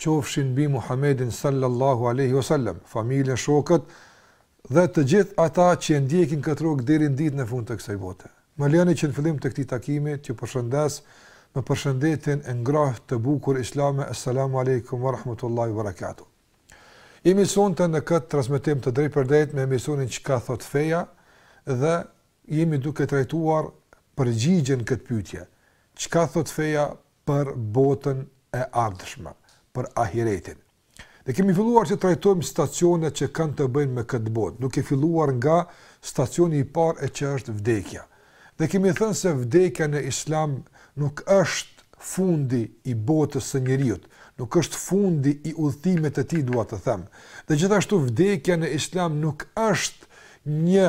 qofshin mbi Muhammedin sallallahu alejhi ve sellem, familjen, shokët dhe të gjithë ata që e ndjekin këtë rrugë deri në ditën e fundit të kësaj bote. Më lejoni që në fillim të këtij takimi t'ju përshëndes me përshëndetjen e ngrohtë të bukur islame, Esselamu alejkum ve rahmetullahi ve berekatuh. Jemi sonte në këtë transmetim të drejtpërdrejtë me emisionin Çka thotë feja dhe jemi duke trajtuar përgjigjen këtë pyetje. Çka thotë feja për botën e ardhshme, për ahiretin. Dhe kemi filluar që trajtojmë stacionet që kanë të bëjnë me këtë botë, duke filluar nga stacioni i parë e që është vdekja. Dhe kemi thënë se vdekja në islam nuk është fundi i botës së njeriut, nuk është fundi i udhëtimit të tij, dua të them. Dhe gjithashtu vdekja në islam nuk është një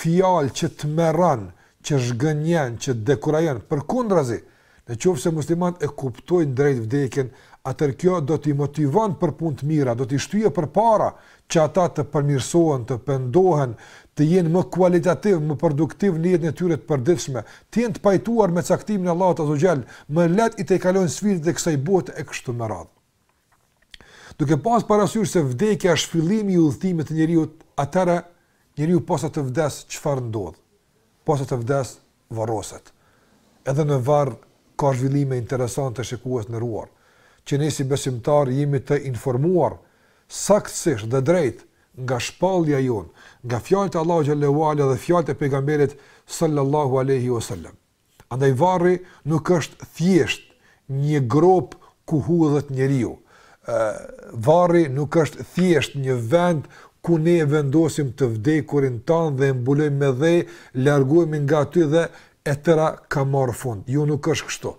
fjalë që të tmerron, që zhgënjen, që të dekurajon, përkundrazi, Në qoftë se muslimanët e kuptojnë drejt vdekjen, atëherë kjo do t'i motivon për punë të mira, do t'i shtyjë përpara që ata të përmirësohen, të pendohen, të jenë më kualitativ, më produktiv në jetën e tyre të përditshme, të jenë të pajtuar me caktimin e Allahut azza wa jall, më lehtë i tejkalojnë sfidat e kësaj bote e kështu me radhë. Duke pas parasysh se vdekja është fillimi i udhëtimit të njeriut, atëherë njeriu posa të vdes çfarë ndodh? Posa të vdes varroset. Edhe në varr ka zhvillime interesante shikues të nderuar, që ne si besimtarë jemi të informuar saktësisht dhe drejt nga shpallja jonë, nga fjalët e Allahu xhelle ue ala dhe fjalët e pejgamberit sallallahu alaihi wasallam. Andaj varri nuk është thjesht një gropë ku hudhet njeriu, varri nuk është thjesht një vend ku ne e vendosim të vdekurin tanë dhe e mbulojmë me dhe, largohemi nga aty dhe e tëra ka marrë fund. Jo nuk është kështu.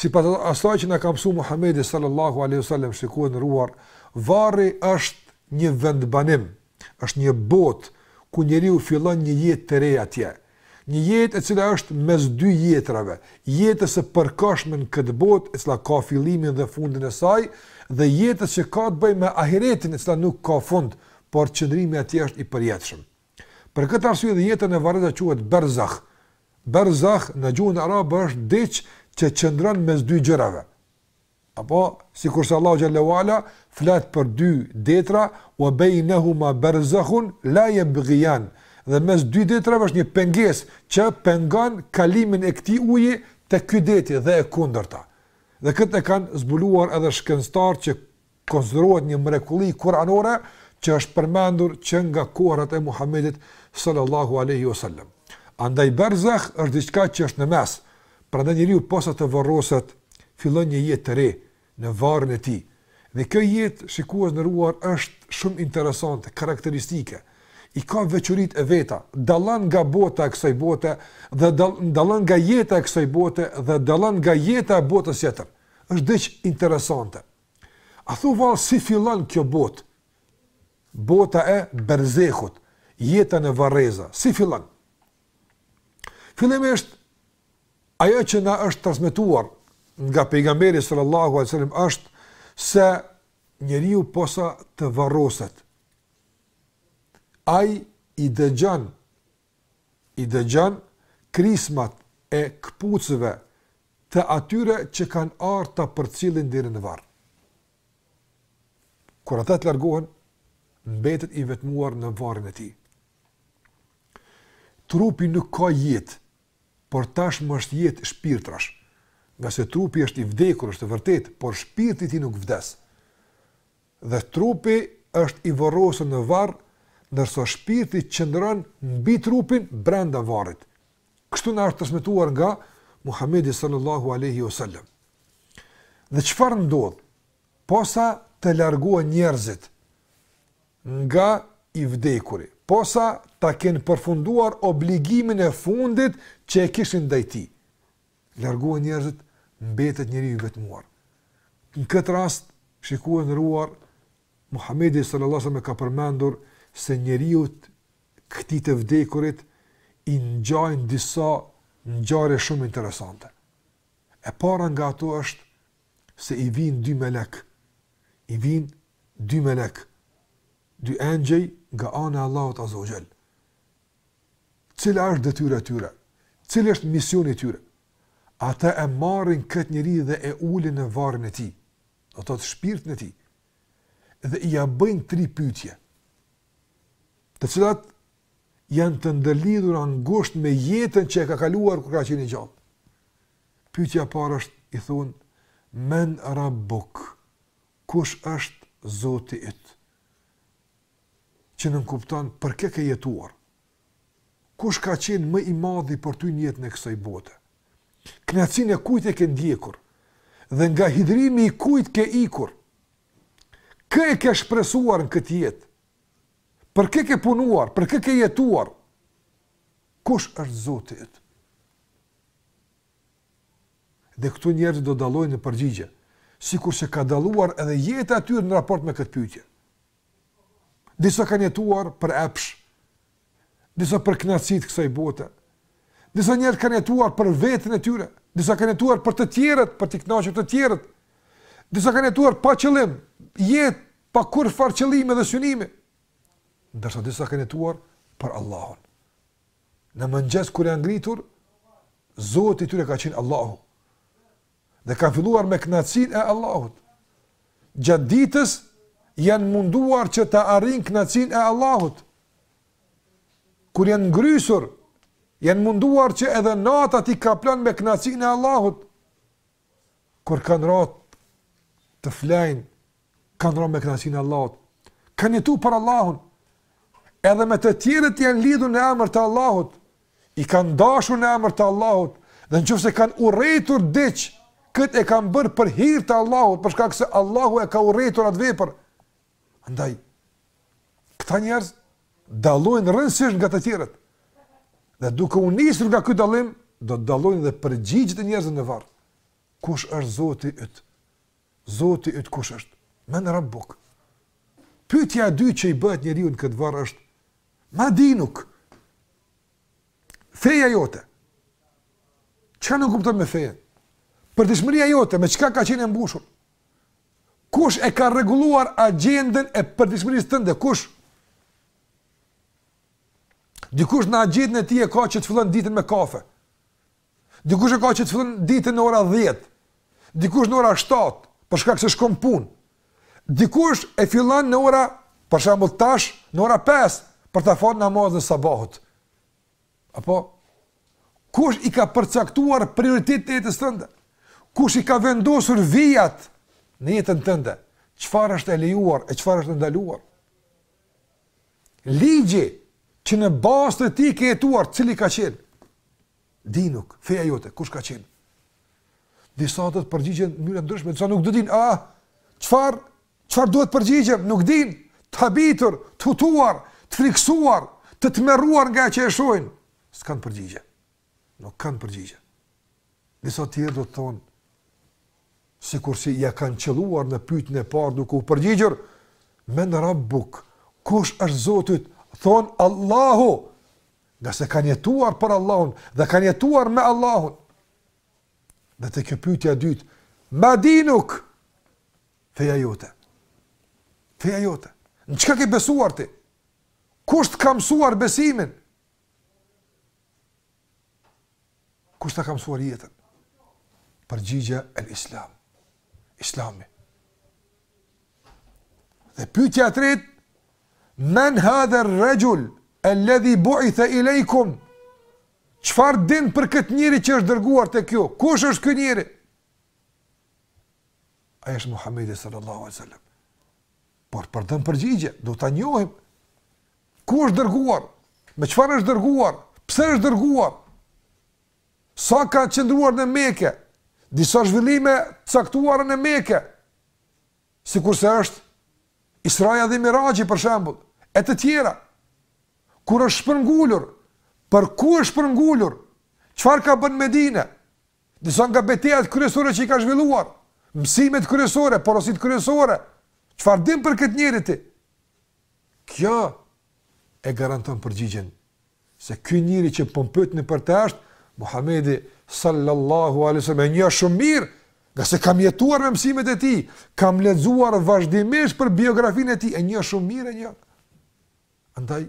Sipas asaj që na ka mësuar Muhamedi sallallahu alaihi wasallam, shikues të nderuar, varri është një vendbanim, Është një botë ku njeriu fillon një jetë të re atje. Një jetë e cila është mes dy jetrave, jetës së përkohshme në këtë botë, e cila ka fillimin dhe fundin e saj, dhe jetës që ka të bëjë me ahiretin, e cila nuk ka fund, por qëndrimi atje është i përjetshëm. Për këtë arsye edhe jeta e varrit quhet berzah. Berzah në gjuhën arabe është diç që qëndron mes dy gjërave. Apo, sikurse Allahu xhalla uala flet për dy detra, "Wa bejnehuma berzekhun la jebghijan", dhe mes dy detrave është një pengesë që pengon kalimin e këtij uji tek ky deti dhe e kundërta. Dhe këtë e kanë zbuluar edhe shkencëtarët që konsiderohet një mrekulli kuranore që është përmendur që nga kohrat e Muhamedit sallallahu alejhi wasallam. Andaj berzekh është diçka që është në mes, Pra njeriu posa të varroset fillon një jetë të re në varrin e tij. Dhe kjo jetë shikues të nderuar është shumë interesante, karakteristike, i ka veçoritë e veta, dallon nga bota e kësaj bote dhe dallon nga jeta e kësaj bote dhe dallon nga jeta e botës tjetër. Është diç interesante. A thu vallë si fillon kjo botë? Bota e berzehut, jeta në varreza, si fillon? Fillimisht, ajo që na është transmituar nga pejgamberi sallallahu alaihi wasallam është se njeriu posa të varroset. Ai i dëgjon i dëgjon krismat e këpucëve të atyre që kanë ardhur ta përcjellin deri në varr. Kur ata të largohen, mbetet i vetmuar në varrin e tij. Trupi nuk ka jetë, por tashmë është jetë shpirtrash. Ngase trupi është i vdekur, është e vërtetë, por shpirti i tij nuk vdes. Dhe trupi është i varrosur në varr, ndërsa shpirti qëndron mbi trupin brenda varrit. Kështu na është transmetuar nga Muhammedi sallallahu alaihi wasallam. Dhe çfarë ndodh? Posa të largohen njerëzit, nga i vdekuri, posa ta kenë përfunduar obligimin e fundit që e kishin ndaj tij. Largohen njerëzit, mbetet njeriu i vetmuar. Në këtë rast, shikues të nderuar, Muhammedi sallallahu alaihi wasallam ka përmendur se njeriut, këtij të vdekurit i ngjajnë disa ngjarje shumë interesante. E para nga ato është se i vijnë dy melekë i vijnë dy melekë, dy engjëj nga ana e Allahut azza wa jall. Cila është detyra e tyre? Cili është misioni i tyre? Ata e marrin këtë njeri dhe e ulin në varrin e tij, do të thotë shpirtin e tij. Dhe ia bëjnë tri pyetje. Të cilat janë të ndërlidhura ngushtë me jetën që e ka kaluar kur ka qenë i gjallë. Pyetja e parë është, i thonë, Men rabbuk? Kush është Zoti yt? Që nënkupton, për kë ke jetuar? Kush ka qenë më i madhi për ty në jetën e kësaj bote? Kënaqësinë e kujt e ke ndjekur? Dhe nga hidhërimi i kujt ke ikur? Kë e ke shpresuar në këtë jetë? Për kë ke punuar? Për kë ke jetuar? Kush është Zoti yt? Dhe këtu njerëzit do të dallojnë në përgjigje, sikurse ka dalluar edhe jeta e tyre në raport me këtë pyetje. Disa kanë jetuar për epsh, disa për kënaqësi të kësaj bote, disa njerëz kanë jetuar për veten e tyre, disa kanë jetuar për të tjerët, për të kënaqur të tjerët, disa kanë jetuar pa qëllim, jetë pa kurrfarë qëllimi dhe synimi, ndërsa disa kanë jetuar për Allahun. Në mëngjes kur janë ngritur, Zoti i tyre ka qenë Allahu. Dhe kanë filluar me kënaqësinë e Allahut. Gjatë ditës janë munduar që ta arrijnë kënaqësinë e Allahut. Kur janë ngrysur, janë munduar që edhe nata t'i kaplon me kënaqësinë e Allahut. kur kanë ra të flejnë, kanë ra me kënaqësinë e Allahut. Kanë jetu për Allahun. Edhe me të tjerët janë lidhur në emër të Allahut. I kanë dashur në emër të Allahut dhe në qoftë se kanë urrejtur diç, këtë e kanë bërë për hir të Allahut, për shkak se Allahu e ka urrejtur atë vepër. Andaj, këta njerëz dallojnë rrënjësisht nga të tjerët. Dhe duke u nisur nga ky dallim, do të dallojnë dhe përgjigjet e njerëzve në varr. Kush është Zoti yt? Zoti yt kush është? Men rabbuk. Pyetja e dytë që i bëhet njeriut në këtë varr është, ma dinuk, feja jote, çka nënkupton me fejen? Përditshmëria jote, me çka ka qenë e mbushur? Kush e ka rregulluar agjendën e përditshmërisë tënde? Kush? Dikush në agjendën e tij e ka që ta fillon ditën me kafe. Dikush e ka që ta fillon ditën në ora 10. Dikush në ora 7, për shkak se shkon në punë. Dikush e fillon në ora, për shembull tash, në ora 5 për ta fal namazin e sabahut. Apo, kush i ka përcaktuar prioritetet e jetës tënde? Kush i ka vendosur vijat në jetën tënde? Çfarë është e lejuar e çfarë është e ndaluar? Ligji që në bazë të tij ke jetuar, cili ka qenë? Dinuk, feja jote, kush ka qenë? Disa do të përgjigjen në mënyra të ndryshme, disa nuk do dinë, a, çfarë? Çfarë duhet të përgjigjem? Nuk dinë. Të habitur, të hutuar, të frikësuar, të tmerruar nga ajo që e shohin, s'kanë përgjigje. Nuk kanë përgjigje. Disa të tjerë do të thonë sikurse që ia kanë qëlluar në pyetjen e parë duke u përgjigjur men rabbuk, kush është Zoti yt? Thonë Allahu. Ngase kanë jetuar për Allahun dhe kanë jetuar me Allahun. Dhe te kjo pyetja e dytë, ma dinuk, Feja jote. Feja jote. Në çka ke besuar ti? Kush ta ka msuar besimin? Kush ta ka msuar jetën? Përgjigjja el Islam. Islami. Dhe pytja e tretë, men hadha rexhul, el-ledhi buithe ilejkum, çfarë din për këtë njeri që është dërguar te ju? Kush është ky njeri? Ai është Muhamedi sallallahu alaihi wasallam. Por për t'dhënë përgjigje, du ta njohim ku është dërguar, me çfarë është dërguar, pse është dërguar. Sa ka qëndruar në Mekë? Disa zhvillime t'caktuara në Mekë. Sikurse është Israja dhe Miraxhi për shembull, e të tjera. Kur është shpërngulur, për ku është shpërngulur? Çfarë ka bë n'Medinë? Disa nga betejat kryesore që i ka zhvilluar, mësimet kryesore, porositë kryesore, çfarë din për këtë njeri ti? Kjo e garanton përgjigjen, se ky njeri që po m'pyetni për të është, Muhammedi sallallahu alesem, e njoh shumë mirë, ngase kam jetuar me mësimet e tij, kam lexuar vazhdimisht për biografinë e tij, e njoh shumë mirë e njoh. Andaj,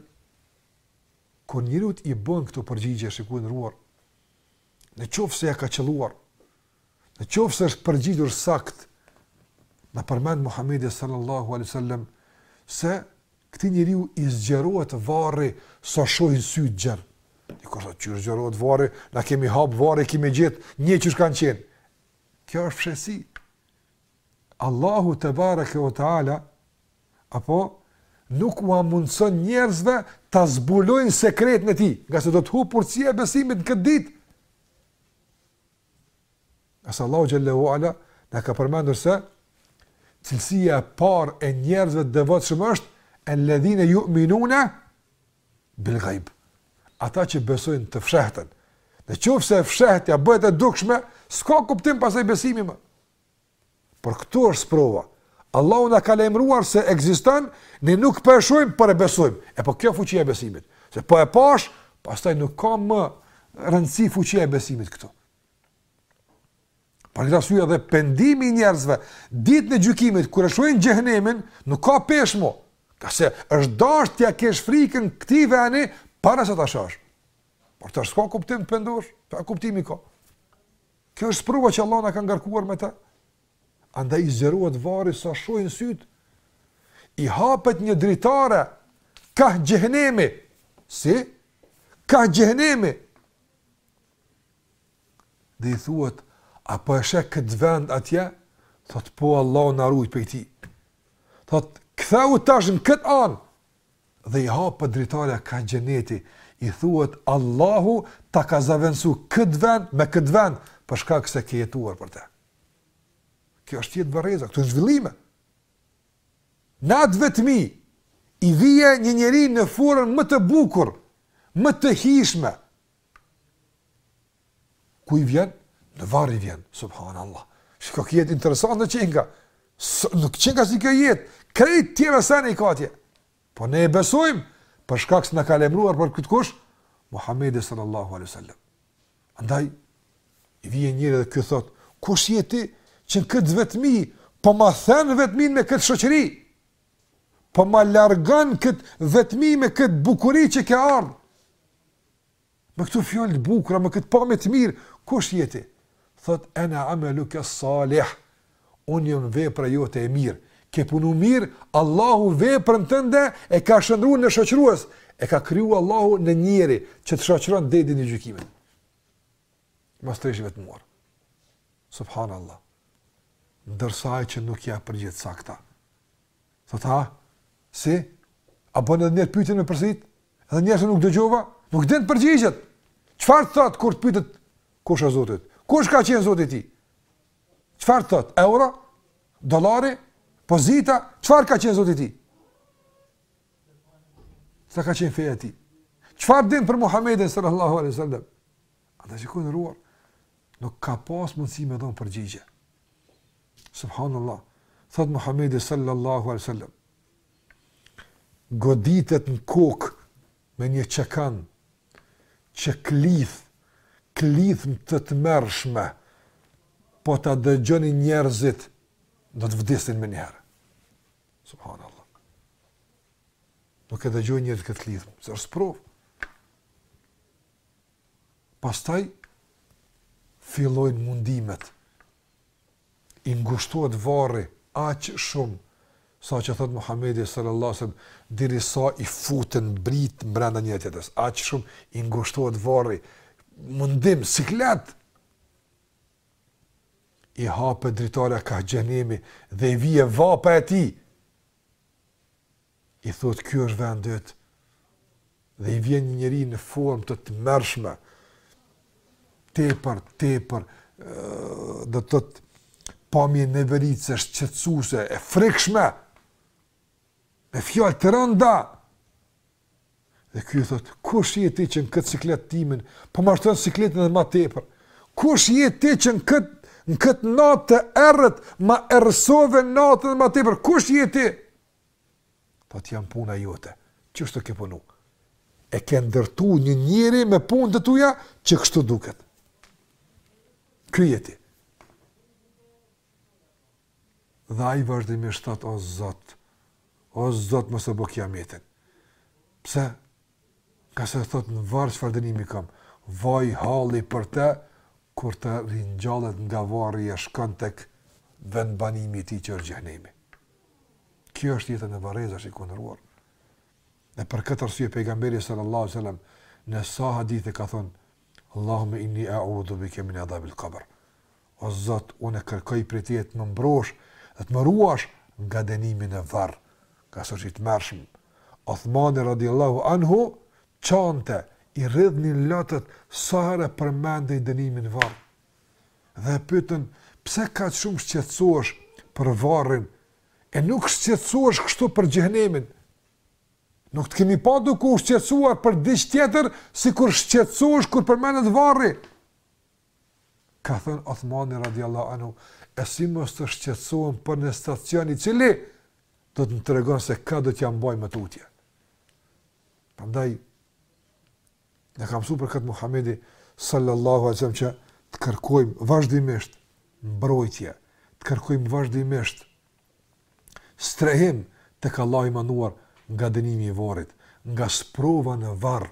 kur njeriut i bën këto përgjigje, shiko i nderuar, në qoftë se ja ka qëlluar, në qoftë se është përgjigjur sakt, na përmend Muhammedi sallallahu alai sallam, se këtij njeriu i zgjerohet varri sa shohin sytë gjerë. Dikush thotë, qysh zgjerohet varri, na kemi hapë varrin, kemi gjetë, njëjtë qysh ka qenë. Kjo është fshesi. Allahu tebareke ve teala apo nuk ua mundson njerëzve ta zbulojnë sekretin e tij, ngase do të hup forcia e besimit në këtë ditë. Se Allahu xhel-le ve ala na ka përmendur se cilësia e parë e njerëzve të devotshëm është el-ledhine juminune bil gajb. Ata që besojnë të fshehtën. Në qoftë se e fshehta bëhet e dukshme, s'ka kuptim pastaj besimi më. Por këtu është sprova. Allahu na ka lajmëruar se ekziston, ne nuk po e shohim, por e besojmë. E pra kjo fuqia e besimit. Se po e pashë, pastaj nuk ka më rëndësi fuqia e besimit këtu. Për këtë arsye edhe pendimi i njerëzve ditën e gjykimit kur e shohin xhehenemin, nuk ka peshë më. Ngase është dashur t'ia kesh frikën këtij vendi para se ta shohësh. Por tash s'ka kuptim të pendosh, pa kuptimi ka. Kjo është prova që Allah na ka ngarkuar me të. Andaj i zgjerohet varri sa shohin syt. I hapet një dritare kah xhehenemi. Si? Kah xhehenemi. Dhe i thuhet, a po e sheh këtë vend atje? Thot, po Allah na ruajt prej tij. Thot, ktheu tash në këtë anë, dhe i hapet dritarja kah xheneti i thuhet Allahu ta ka zavendësu këtë vend me këtë vend për shkak se ke jetuar për te kjo është jetë varreza këto janë zhvillime në atë vetmi i vije një njeri në formën më të bukur më të hijshme Ku i vjen? Në varr i vjen, subhanallah. Shiko jetë interesante qenka. Nuk qenka si kjo jetë. Krejt tjera sene i ka atje. Po ne e besojmë, për shkak se na ka lajmëruar për këtë kush? Muhammedi sallallahu alaihi sallam. Andaj, i vjen njeri dhe ky thot, kush je ti që në këtë vetmi, po ma then vetminë me këtë shoqëri? Po ma largon këtë vetmi me këtë bukuri që ke ardhë. Me këto fjalë të bukura, me këtë pamje të mirë, kush je ti? Thot, ene ameluke salih, unë jam vepra jote e mirë. Ke punu mirë, Allahu veprën tënde e ka shndërru në shoqërues, e ka kriju Allahu në njeri që të shoqëron deri në gjykimin. Mos të jesh i vetmuar. Subhanallah. Ndërsa ai që nuk jep përgjigje të sakta. Thot ha, si? A bën edhe njëherë pyetjen me përsërit? Edhe njëherë se nuk dëgjova? Nuk din të përgjigjet. Çfarë të thot kur pyetet? Kush është zoti yt? Kush ka qenë zoti i tij? Çfarë të thot? Euro? Dolari? Pozita? Çfarë ka qenë zoti i tij? Cila ka qenë feja e tij? Çfarë din për Muhammedin sallallahu alaihi sallam? Andaj shikoni të nderuar, nuk ka pas mundësi me dhonë përgjigje. Subhanallah. Thot Muhamedi sallallahu alaihi wasallam. Goditet në kokë me një çekan që klith, klithmë të tmerrshme, po ta dëgjonin njerëzit, do të vdisnin menjëherë. Subhanallah. Nuk e dëgjojnë njerëzit këtë klithmë, se është provë. Pastaj fillojnë mundimet, i ngushtohet varri aq shumë sa që thot Muhamedi sallallahu alaihi wasallam derisa i futen brinjët brenda njëra tjetrës, aq shumë i ngushtohet varri, mundim siklet i hapet dritarja kah xhehenemi dhe i vije vapa e tij. I thotë ky është vendi yt. Dhe i vjen një njeri në formë të tmerrshme. Tepër, tepër do të thotë pamje neveritëse, shqetësuese, e frikshme. Me fjalë të rënda. Dhe ky i thotë, kush je ti që në këtë siklet timin, po ma shton sikletin edhe ma tepër, kush je ti që në këtë, në këtë natë të errët, ma errësove natën edhe ma tepër, kush je ti? Thotë jam puna jote, qështu ke punu? E ke ndërtu një njeri me punët e tua që kështu duket. Ky je ti. Dhe ai vazhdimisht thotë, o zot, o zot, mos e bo kijametin. Pse? Ngase thotë në varr çfarë dënimi kam. Vaj halli për të kur të ringjallet nga varri e shkon tek vendbanimi i tij që është xhehenemi. Kjo është jeta në varreza ashtu e kundruar. Dhe për këtë arsye pejgamberi sallallahu alajhi wasallam në sa hadithe ka thënë Allahumma inni a'udhu bika min adhabil qabr. O Zot, unë kërkoj prej Teje të më mbrosh dhe të më ruash nga dënimi në varr, nga soçi i tmerrshëm. Uthmani radhiyallahu anhu qante, i rridhnin lotët sa herë përmendej dënimi në varr. Dhe e pyetën, Pse kaq shumë shqetësohesh për varrin e nuk shqetësohesh kështu për xhehenemin? Nuk të kemi pa duke u shqetësuar për diç tjetër sikur shqetësohesh kur përmendet varri. Ka thënë Uthmani radijallahu anhu, e si mos të shqetësohem për një stacion i cili do të më tregon se ka do t'ia mbaj më tutje. Prandaj, na ka msu për këtë Muhammedi sallallahu alejhi selam që të kërkojmë vazhdimisht mbrojtje, të kërkojmë vazhdimisht Strehim tek Allahu i Madhëruar nga dënimi i varrit, nga sprova në varr,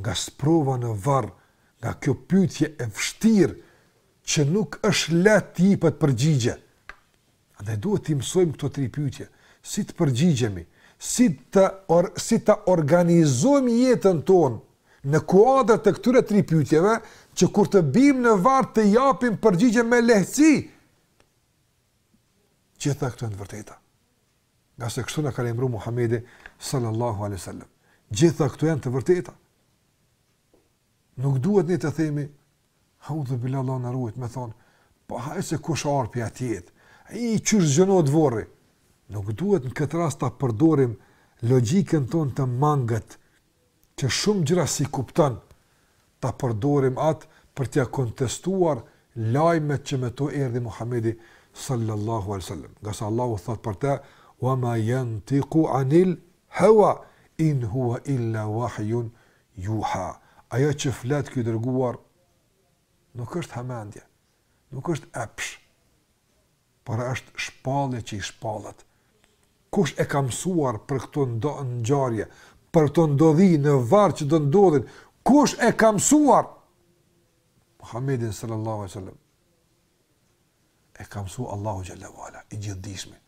nga sprova në varr, nga kjo pyetje e vështirë që nuk është lehtë të jepet përgjigje. Andaj duhet t'i mësojmë këto tri pyetje, si të përgjigjemi, si ta or, si ta organizojmë jetën tonë në kuadër të këtyre tri pyetjeve, që kur të bimë në varr të japim përgjigjen me lehtësi. gjitha këto janë të vërteta. Ngase kështu na ka lajmru Muhammedi sallallahu alejhi sallam. Gjitha këto janë të vërteta. Nuk duhet ne të themi, audhu bilah Allah na rujt, me thonë, po hajë se kush arpi atjetë, a qysh zgjanohet vorri. Nuk duhet në këtë rast ta përdorim logikën tonë të mangët, që shumë gjëra s'i kupton ta përdorim atë për t'ja kontestuar lajmet që me to erdhi Muhamedi sallallahu alaihi wasallam nga sa Allahu thot për të wa ma yantiqu anil hawa in huwa illa wahyun yuha ajo që flet ky i dërguar nuk është hamendje nuk është epsh por është shpallje që i shpallet. Kush e ka mësuar për këto ndo, ngjarje, për këto ndodhi në varr që do ndodhin? Kush e ka mësuar? Muhammedin sallallahu alaihi wasallam. E ka mësuar Allahu xhelle ue ala, i gjithdijshmi.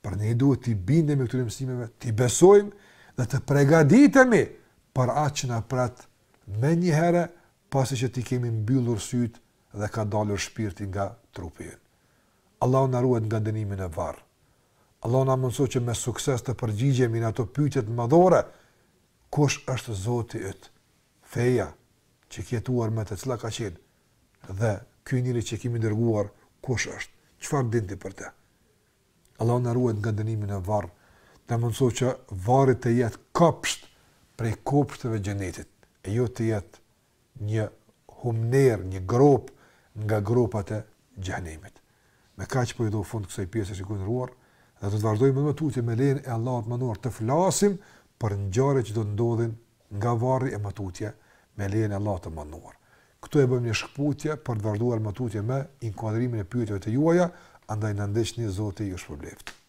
Për ne duhet t'i bindemi këtyre mësimeve, t'i besojmë dhe të pregaditemi për atë që na pret menjëherë pasi që t'i kemi mbyllur sytë dhe ka dalur shpirti nga trupi ynë. Allahu na ruajt nga dënimi në varr. Allahu na mundësoftë që me sukses të përgjigjemi në ato pyetjet madhore, Kush është Zoti yt? Feja që ke jetuar me të cila ka qenë? Dhe ky njeri që kemi dërguar kush është? Çfarë din ti për të? Allahu na ruajt nga dënimi në varr. Na mundësoftë që varri të jetë kopsht prej kopshteve të xhenetit, e jo të jetë një humnerë, një gropë nga gropat e Xhehenemit. Me kaq po i jap fund kësaj pjese të kujndëruar dhe do të vazhdojmë më tutje me lejen e Allahut Madhëruar të flasim për ngjarjet që do të ndodhin nga varri e më tutje me lejen e Allahut të Madhëruar. Këtu e bëjmë një shkputje për të vazhduar më tutje me inkuadrimin e pyetjeve të juaja, andaj na ndiqni Zoti ju shpërbleftë.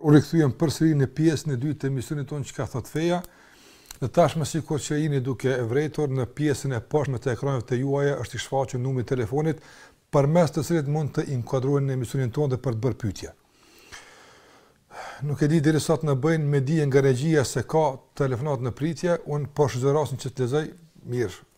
U rikthyem përsëri në pjesën e dytë të emisionit tonë çka thot feja. Dhe tashmë sikur që jeni duke e vërejtur në pjesën e poshtme të ekraneve të juaja është i shfaqur numri i telefonit përmes të cilit mund të inkuadroheni në emisionin tonë dhe për të bërë pyetje. Nuk e di derisa t'na bëjnë me dije nga regjia se ka telefonat në pritje, unë po shëzërasin që të lezoj, mirë,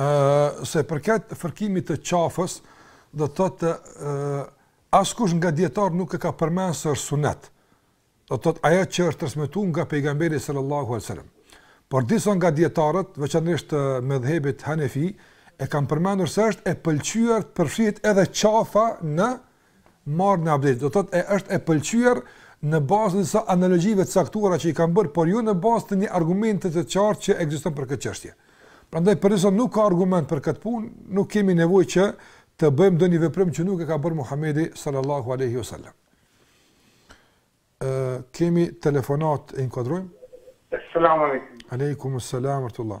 Ëh, sa i përket fërkimit të qafës, do të thotë ëh askush nga dietar nuk e ka përmend se është sunet. Do të thotë ajo që është transmetuar nga pejgamberi sallallahu alajhi wasallam. Por disa nga dietarët, veçanërisht të medhhebit Hanefi, e kanë përmendur se është e pëlqyer të përfshihet edhe qafa në marrjen e abdesit, do të thotë e është e pëlqyer në bazë të disa analogjive të caktuara që i kanë bërë, por jo në bazë të një argumenti të qartë që ekziston për këtë çështje. Prandaj përderisa nuk ka argument për këtë punë, nuk kemi nevojë që të bëjmë ndonjë veprim që nuk e ka bërë Muhamedi sallallahu alaihi wasallam. Ë kemi telefonat e inkuadrojmë. Selam aleikum. Aleikum selam ورحمة الله.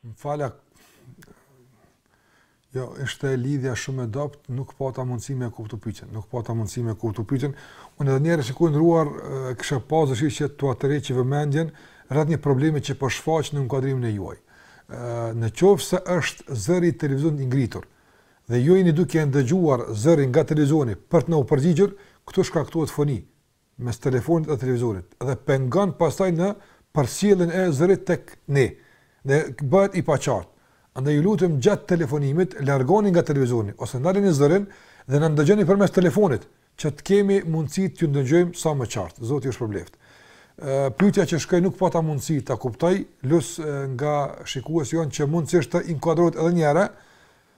Më fal, jo, ishte lidhja shumë e dobët, nuk pata mundësi me kuptu pytjen, nuk pata mundësi me kuptu pytjen. Unë edhe një herë, i nderuar, kisha pas dëshirë që ta tërheqi vëmendjen rreth një problemi që po shfaqet në inkuadrimin e juaj. Në qoftë se është zëri i televizionit i ngritur, dhe ju jeni duke e ndëgjuar zërin nga televizioni për të na u përgjigjur, këtu shkaktohet foni, mes telefonit dhe televizionit dhe pengon pastaj në përcjelljen e zërit tek ne dhe bëhet i paqartë. Andaj ju lutem gjatë telefonimit largohuni nga televizoni ose ndaleni zërin dhe na ndëgjoni përmes telefonit që të kemi mundësi t'ju ndëgjojmë sa më qartë. Zoti ju shpërbleftë. Pyetja që shkoi nuk pata mundësi ta kuptoj, lus nga shikuesi jonë që mundësisht të inkuadrohet edhe një herë.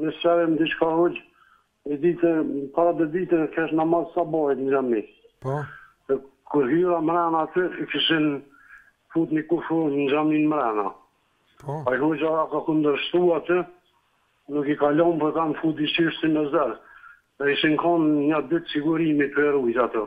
Një sqarim diçka hoxhë, një ditë, para dy ditëve kesh n'namaz sabahit në xhami. Po. Dhe kur hyra mrena aty e kishin fut një kufomë në xhami mrena. Po. Ai hoxha ja ka kundërshtu aty, nuk i ka lon po e kanë fut diqysh si me zor. Dhe ishin kon nja dy sigurimi për me rujt atë.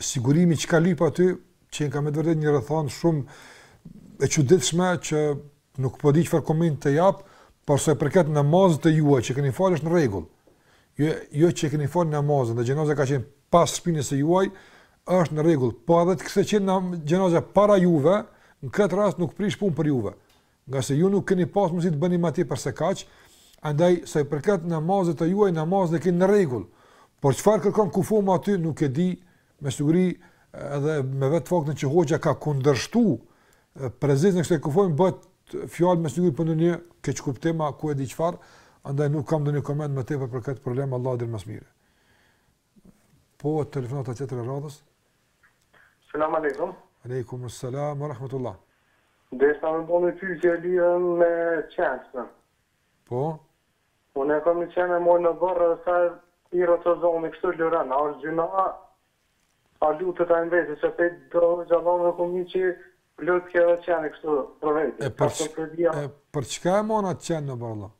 Sigurimi çka lyp aty, qenka me të vërtetë një rrethanë shumë e çuditshme që nuk po di çfarë koment të jap, por sa i përket namazit të juaj që keni falë është në rregull. Ajo që keni falë namazin, dhe xhenazja ka qenë pas shpinës së juaj, është në rregull. Po edhe të kishte qenë xhenazja para juve, në këtë rast nuk prish punë për juve. Ngase ju nuk keni pas mundësi të bëni më tepër se kaq, andaj sa i përket namazit të juaj, namazin e keni në rregull. Por çfarë kërkon kufoma aty, nuk e di me siguri edhe me vetë faktin që hoxha ka kundërshtuar prezencën e kësaj kufome bëhet fjalë me siguri për ndonjë keqkuptim apo ku e di çfarë, andaj nuk kam ndonjë koment më tepër për këtë problem Allahu e di më së miri. Po, telefonata tjetër e radhës. Selam alejkum. Alejkum selam wa rahmetullah. Deshta me bo ni pyetje lidhur me qenin. Po. Unë e kam një qen e maj n'oborr dhe sa i rotozoni kështu lëren, a është gjynah, a lutet a i mbeti, se pejt do gjallonë dhe ku mi që lëtë kje dhe qenë kështu për veti. E për, çka e mani atë qen n'oborr, Allah?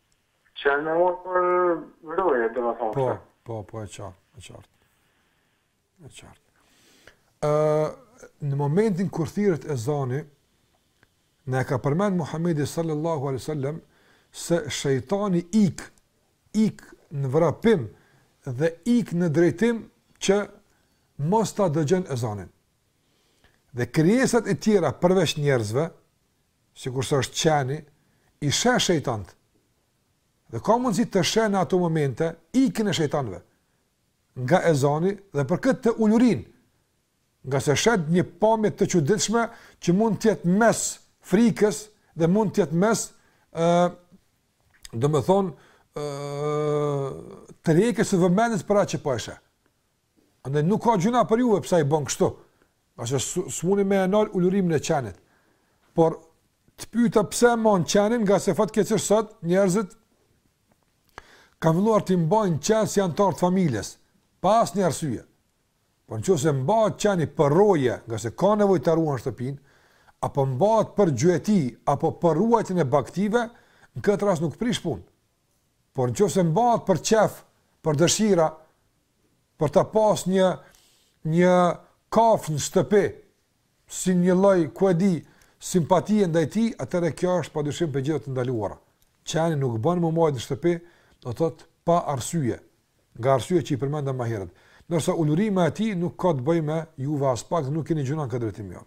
Qenin e maj për roje, domethënë. Po, po, po, e qartë, e qartë. E qartë. Uh, në momentin kur thirret ezani, na e ka përmend Muhammedi sallallahu alejhi ve selem, se shejtani ik, ik në vrapim dhe ik në drejtim që mos ta dëgjon ezanin. Dhe krijesat e tjera përveç njerëzve, sikurse është qeni, i sheh shejtanët. Dhe ka mundësi të sheh në ato momente ikjen e shejtanëve nga ezani dhe për këtë ulurin, ngase sheh një pamje të çuditshme që mund të jetë mes frikës dhe mund të jetë mes ë domethënë tërheqjes së vëmendjes për atë që po e sheh. Andaj nuk ka gjynah për juve pse ai bën kështu. Pasi s'muni me e ndal ulurimin e qenit. Por të pyesja pse e mban qenin, ngase fatkeqësisht sot njerëzit kanë filluar t'i mbajnë qentë si anëtar të familjes, pa asnjë arsye. Po nëse mbahet qeni për roje, ngase ka nevojë ta ruan shtëpinë, apo mbahet për gjueti apo për ruajtjen e bagëtive, në këtë rast nuk prish punë. Por në qoftë se mbahet për qejf, për dëshira, për ta pas një, një kafshë në shtëpi, si një lloj, ku e di, simpatie ndaj tij, atëherë kjo është pa dyshim prej gjërave të ndaluara. Qeni nuk bën me mbajtë në shtëpi, do të thotë pa arsye, nga arsyet që i përmenda ma herët. Ndërsa ulurima e tij nuk ka të bëjë me juve aspak, nuk keni gjynah në këtë drejtim jo.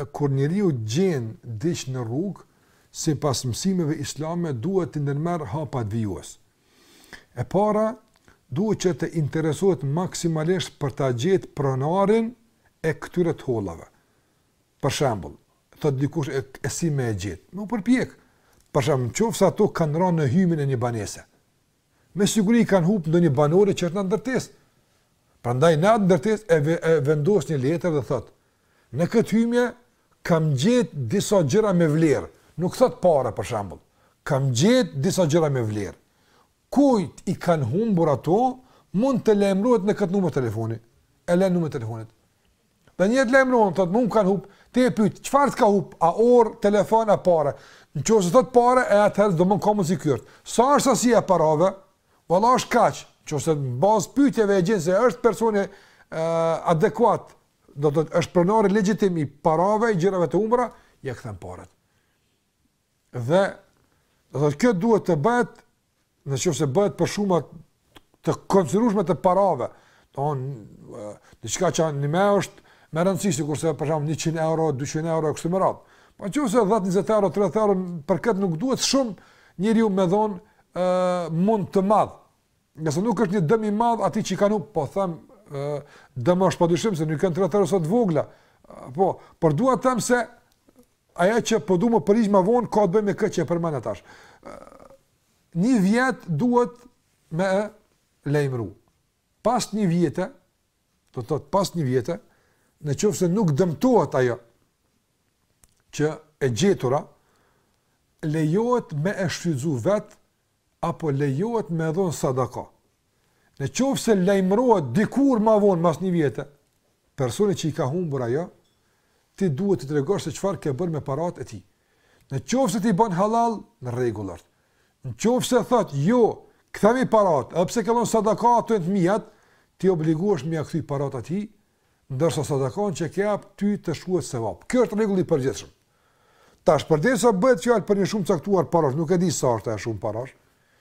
E kur njeriu gjen diç në rrugë, sipas mësimeve islame duhet t'i ndërmerr hapat vijues. E para, duhet që të interesohet maksimalisht për ta gjetë pronarin e këtyre të hollave. Për shembull, thotë dikush e, e si me e gjetë? Me u përpjek. Për shembull, në qoftë se ato kanë rënë në hymjen e një banese, Me siguri i kanë hup ndonjë banori që është në atë ndërtesë. Prandaj në atë ndërtesë e, e vendos një letër dhe thotë, në këtë hymje kam gjetë disa gjëra me vlerë. Nuk thotë para, për shembull. Kam gjetë disa gjëra me vlerë. Kujt i kanë humbur ato, mund të lajmërohet në këtë numër telefoni. E le numrin e telefonit. Dhe një të lajmërohet, thotë, mu më kanë hup, ti e pyt, çfarë të ka hup, a orë, telefon, a pare. Në qoftë se thotë pare, e atëherë domethënë ka mundësi me pyt. Sa është sasia e parave, valla është kaq, në qoftë se në bazë pyetjeve e gjen se është personi e, adekuat, do të thotë, është pronari legjitim i parave, i gjërave të humbura, ia kthen paret. Dhe, do të thotë, kjo duhet të bëhet, në qoftë se bëhet për shuma të konsiderueshme të parave, domthonë diçka që njëmend është me rëndësi sikurse për shembull 100 euro, 200 euro kështu me radhë. Po në qoftë se 10, 20 euro, 30 euro për këtë nuk duhet shumë njeriu me dhon mund të madh. Nëse nuk është një dëm i madh atij që i kanë, po them ë dëm është padyshim se nuk janë 30 euro sot të vogla. Po, por dua të them se Ajo që po du me u përgjigj ma vonë ka të bëjë me këtë që e përmenda tash. Një vjet duhet me lajmëru. Pas një vjete, do të thotë pas një vjete, në qoftë se nuk dëmtohet ajo që e gjetura, lejohet me e shfrytzu vetë Apo lejohet me dhon sadaka. Në qoftë se lajmërohet dikur ma vonë mas një vjete, personi që i ka humbur ajo, ti duhet të tregosh se çfarë ke bërë me paratë e tij. Në qoftë se t'i ban halal, në rregull asht. Në qoftë se thot jo, kthema paratë, edhe pse ke dhënë sadaka ato të mijat, ti obligohesh me ia kthy paratë atij, ndërsa sadakanë që ke jap ty të shkruhet sevap. Kjo është rregulli i përgjithshëm. Tash përderisa bëhet fjalë për një shumë caktuar parash, nuk e di sa është ajo shumë parash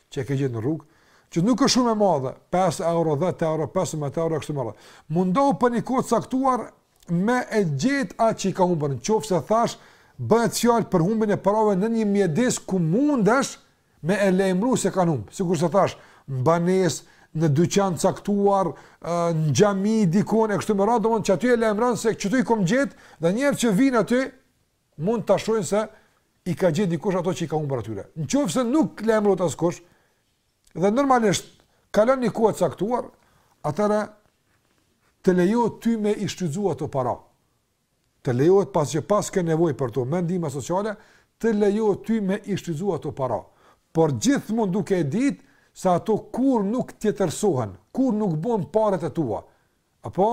që e ke gjetë në rrugë, që nuk është shumë e madhe, 5 euro, 10 euro, 15 euro e kështu me radhë. Mundohu për një kohë të caktuar me e gjet atë që i ka humbur. Në qoftë se thashë bëhet fjalë për humbjen e parave në një mjedis ku mundesh me e lajmëru se kanë humbë, sikurse thashë, në banesë, në dyqan caktuar, në xhami, dikun, e kështu me radhë, domon që aty e lajmëron se qetu i kom gjet, dhe njerëz që vijnë aty, mund ta shohin se i ka gjet dikush ato që i kanë humb atyre. Në qoftë se nuk lajmërohet askush, dhe normalisht kalon një kohë caktuar, atëherë të lejohet ty me i shfrytëzu ato para. Të lejohet pasi që paske nevojë për to me ndihma sociale, të lejohet ty me i shfrytëzu ato para, por gjithmonë duke e ditë se ato kurrë nuk tjetërsohen, kurrë nuk bëhen paret e tua. Apo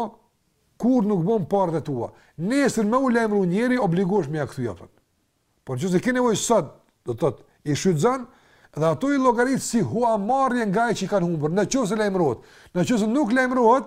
kurrë nuk bëhen paret e tua. Nesër me u lajmëru njeri obligohesh me ia kthy ato. Por nëse ke nevojë sot, do të thotë, i shfrytëzon dhe ato i llogarit si huamarrje nga ai që i kanë humbur, nëse lajmërohet. Nëse nuk lajmërohet,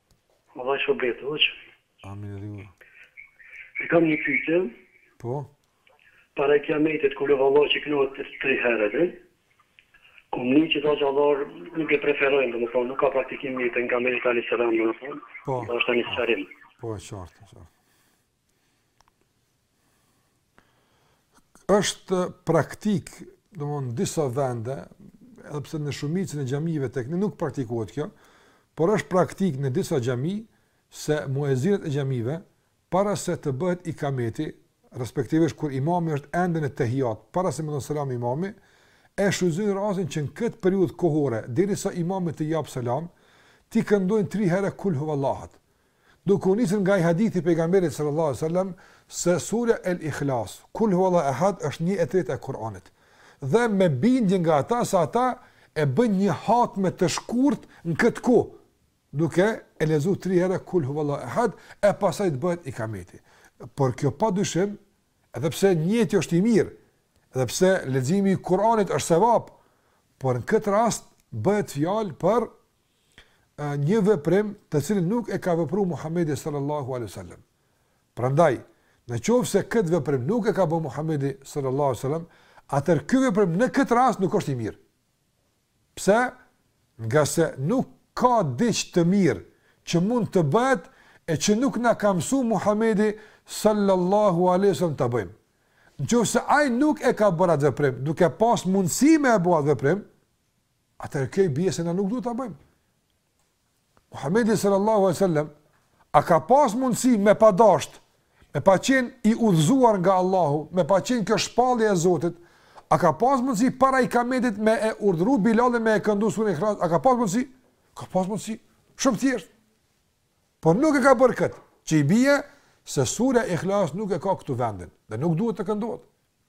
Allahu ju shpërbleftë, hoxhë. Amin edhe ju. E kam një pyetje. Po. Para ikametit kul huvallahu që knohet për tri herët, e kom ni që do hoxhallarë nuk e preferojnë, domethënë nuk ka praktikim i pejgamberit alayhis salam, domethënë. Po. Deshta një sqarim. Po, e qartë, e qartë. Është praktikë, domthonë në disa vende, edhe pse në shumicën e xhamive tek ne nuk praktikohet kjo, por është praktikë në disa xhami se muezinët e xhamive para se të bëhet ikameti, respektivisht kur imami është ende në tehiat, para se me dhanë selam imami, e shfrytëzojnë rastin që në këtë periudhë kohore, derisa imami të japë selam, t'i këndojnë tri herë kul huwallahu ahad. Duke u nisur nga ai hadith i Pejgamberit sallallahu alejhi ve selam se Surja El Ihlas, Kul Huwallahu Ehad është një e treta e Kur'anit. Dhe me bindje nga ata se ata e bëjnë një hatme të shkurtë në këtë kohë, duke e lexuar tri herë Kul Huwallahu Ehad e pastaj të bëhet ikameti. Por kjo padyshim, edhe pse nijeti është i mirë, edhe pse leximi i Kur'anit është sevap, por në këtë rast bëhet fjalë për një veprim të cilin nuk e ka vepru Muhammedi sallallahu alaihi sallam. Prandaj, në qoftë se këtë veprim nuk e ka bo Muhammedi sallallahu alaihi sallam, atëherë ky veprim në këtë rast nuk është i mirë. Pse? Ngase nuk ka diç të mirë që mund të bëhet e që nuk na ka mësu Muhammedi sallallahu alaihi sallam ta bëjmë. Në qoftë se ai nuk e ka bërë atë veprim, duke pas mundësi me e bo atë veprim, Atëherë kjo bjen se ne nuk duhet ta bëjmë. Muhamedi sallallahu alaihi wasallam a ka pas mundësi me pas dashtë, me pas qenë i urdhëruar nga Allahu, me pas qenë kjo shpallje e Zotit, a ka pas mundësi para ikametit me e urdhëru Bilalin me e këndu suren e a ka pas mundësi? Ka pas mundësi, shumë thjesht. Por nuk e ka bërë këtë, që i bie se surja El Ihlas nuk e ka këtu vendin, dhe nuk duhet të këndohet.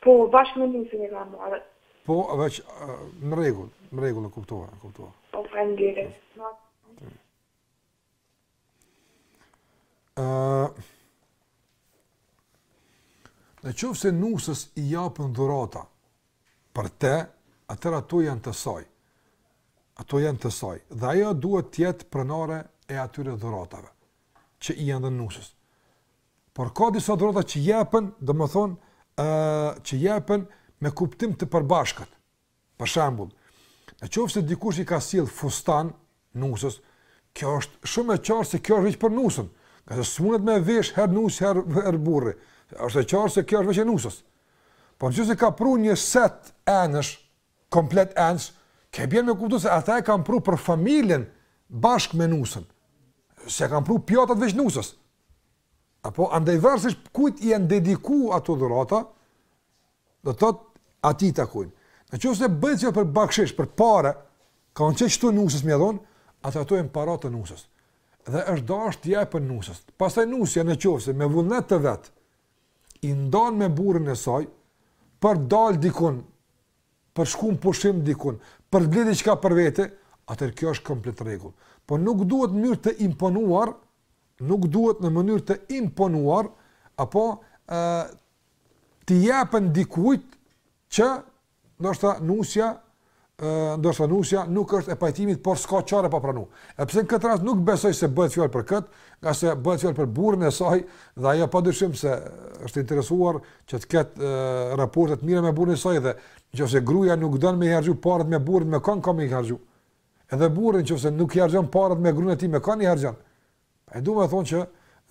Po, bashkë me nusën e kam marrë. Po, veç, në rregull, në rregull, e kuptova, e kuptova. Po, faleminderit. Faleminderit. Ëh. Në qoftë se nuses i jepen dhurata për te, atëherë ato janë të saj. Ato janë të saj. Dhe ajo duhet të jetë pronare e atyre dhuratave që i janë dhënë nuses. Por ka disa dhurata që jepen, domethënë, uh, që jepen me kuptim të përbashkët. Për shembull, në qoftë se dikush i ka sjellë fustan nuses, kjo është shumë e qartë se kjo është veç për nusen, ngase s'munet me e vesh herë nusja, herë, herë burri, është e qartë se kjo është veç e nuses. Por në qoftë se ka pru një set enësh, komplet enësh, kjo bjen me kuptu se ata e kanë pru për familjen bashkë me nusen, s'i kanë pru pjatat veç nuses, E prandaj varësish kujt i janë dediku ato dhurata, do të thotë atij i takojnë. Në qoftë se bëhet fjalë për bakshish, për pare, ka në që qëtu nuses me dhonë, atëherë ato janë paret e nuses. Dhe është da është tja e për nuses. Pastaj nusja në qoftë se me vullnet të vet, i ndan me burrin e saj, për dalë dikun, për shku në pushim dikun, për të ble diçka për vete, atëherë kjo është komplet në rregull. Po nuk duhet në mënyrë të imponuar, Nuk duhet në mënyrë të imponuar apo ë t'i jepen dikujt që ndoshta nusja ë ndoshta nusja nuk është e pajtimit, por s'ka çare pa pranu. Edhe pse në këtë rast nuk besoj se bëhet fjalë për kët, ngase bëhet fjalë për burrin e saj dhe ajo padyshim se është interesuar që të ketë raporte të mira me burrin e saj dhe nëse gruaja nuk don me harxhu parat me burrin me kon ka me harxhu. Edhe burri nëse nuk i harxhon parat me gruan e tij me kan i harxhon. Pra dua të them që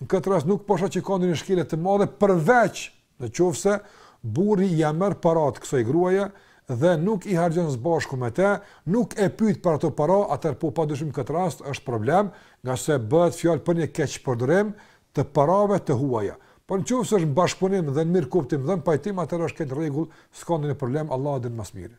në këtë rast nuk po shoh që ka ndonjë shkelje të madhe përveç në qoftë se burri ia merr paratë kësaj gruaje dhe nuk i harxhon së bashku me të, nuk e pyet për ato para, atëherë po padyshim këtë rast është problem, ngase bëhet fjalë për një keqpërdorim të parave të huaja. Po në qoftë se është në bashkëpunim dhe në mirë kuptim dhe në pajtim, atëherë është krejt rregull, s'ka ndonjë problem, Allahu din më së miri.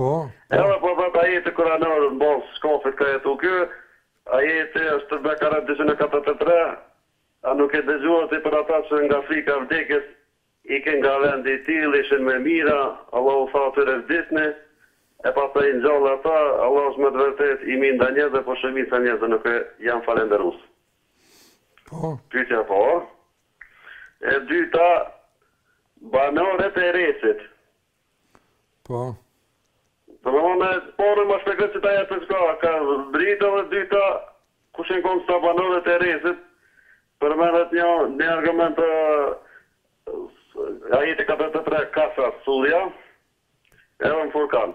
Po, po. Edhe po thotë ajeti kuranor në bazë shkakut ka jetu ky, ajeti është Bekare dyqind e katëdhjetë e tre, a nuk ke dëgjuar ti për ata që nga frika e vdekjes ikin nga vendi i tyre, ishin me mijëra, Allah u tha atyre vdisni, e pastaj i ngjalli ata, Allah është me të vërtetë i mirë ndaj njerëzve, por shumica e njerëzve nuk janë falënderues. Po. Pyetja e parë. E dyta, banorët e Resit, Po. Do më thonë, të parën ma shpjegon që ta jepë çka ka dritë dhe dyta, ku ishin konë këta banorët e Resit, përmendet një, një argument të ajeti 43 kasa sulja, edhe në furkan.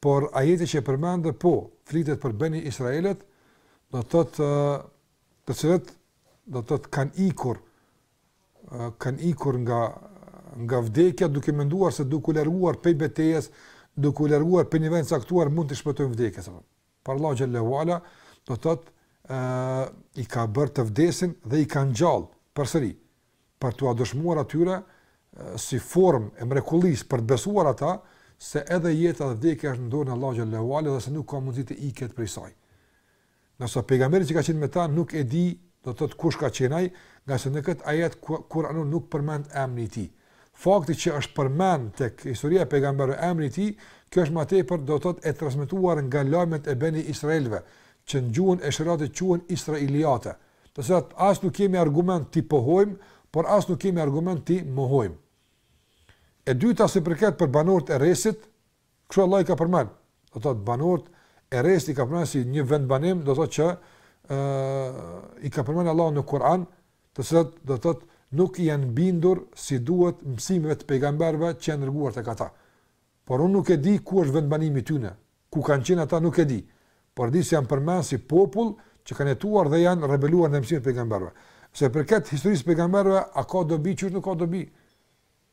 Por ajeti që e përmende po flitet për Beni Israilet, do të thotë të cilët do të thotë kanë ikur kanë ikur nga nga vdekja duke menduar se duke u larguar prej betejës, duke u larguar prej një vend caktuar mund t'i shpëtojnë vdekjes apo. Por Allahu xhelle ue ala do të thotë ë i ka bërë të vdesin dhe i ka ngjall përsëri për t'ua dëshmuar atyre si formë e mrekullisë për të besuar ata se edhe jeta dhe vdekja është në dorën e Allahut xhelle ue ala dhe se nuk ka mundësi të iket prej saj. Ndërsa pejgamberin që ka qenë me ta nuk e di, do të thotë kush ka qenë ai, ngase në këtë ajet kuranor nuk përmendet emri i tij. Fakti që është përmend tek historia e pejgamberëve emri i tij, kjo është më tepër do të thotë e transmetuar nga lajmet e Beni Israilëve, që në gjuhën e Sheriatit quhen Israiliate, të cilat as nuk kemi argument t'i pohojmë, por as nuk kemi argument t'i mohojmë. E dyta sa i përket për banorët e Resit, Kështu Allah i ka përmend, do të thotë banorët e rreth i ka përmend si një vendbanim, do të thotë që ë i ka përmend Allah në Kur'an, të cilat do të thotë nuk i janë bindur si duhet mësimeve të pejgamberëve që janë dërguar tek ata. Por unë nuk e di ku është vendbanimi i tyre, ku kanë qenë ata nuk e di. Por di se janë përmend si popull që kanë jetuar dhe janë rebeluar në mësimin e pejgamberëve. Se për këtë historisë pejgamberëve a ka dobi a nuk ka dobi?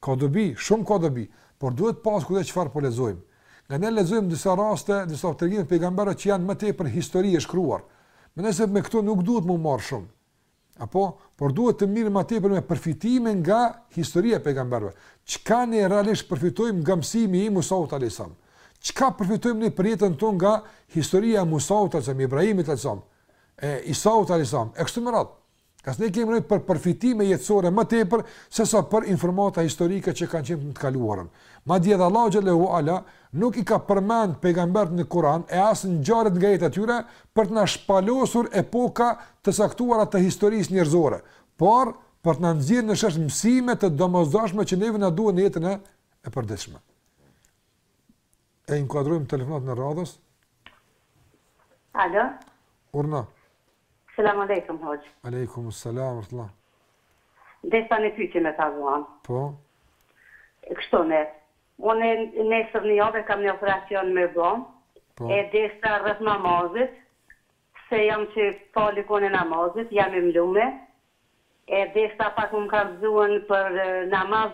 Ka dobi, shumë ka dobi, por duhet pasë kujdes çfarë po lexojmë. Ngase ne lexojmë disa raste, disa tregime të pejgamberëve që janë më tepër histori e shkruar. Mendoj se me këto nuk duhet me u marr shumë. Apo, por duhet të mirret më tepër me përfitime nga historia e pejgamberëve. Çka ne realisht përfitojmë nga mësimi i Musaut alejhi selam? Çka përfitojmë ne për jetën tonë nga historia e Musaut alejhi selam, Ibrahimit alejhi selam, e Isaut alejhi selam, e kështu me radhë. Ngase ne kemi nevojë për përfitime jetësore më tepër se sa për informata historike që kanë qenë në të kaluarën. Madje edhe Allahu xhel-le ue ala nuk i ka përmend pejgambert në Kur'an e as ngjarjet nga jeta e tyre për të na shpalosur epoka të caktuara të historisë njerëzore, por për të na nxjerrë në shesh mësime të domosdoshme që neve na duhen në jetën e përditshme. E inkuadrojmë telefonatën e radhës. Alo. Urdhno. Selam alejkum hoxh. Alejkum selam ورحمة Deshta një pyetje me ta ba. Po. Kështu ne. Unë nesër një javë kam një operacion me bë. Po. E deshta rreth namazit se jam që e fali, kom namazin, jam i mlume, e deshta pak me m'kallzu për namaz,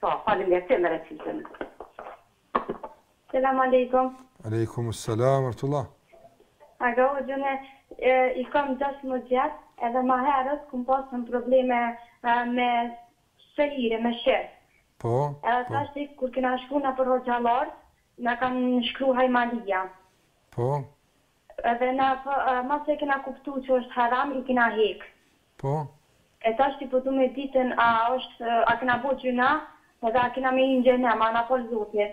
Po, faleminderit, te merecitem. Selam alejkum. Alejkum selam ve rahmetullah. Aga o gjëne, i kam gjashtëmdhetë vjet, edhe ma herët kum pas do probleme me sehire, me sehir. Po, po. Edhe tashti kur kena shku nëpër hoxhallarë, na kan shkru hajmalija. Po. Edhe na po, mase e kena kuptu që është haram, i kena hek. Po. E tashti po du me dit-e a osht a kena bo gjynah edhe a kena me hi në xhehenem a na fal zoti.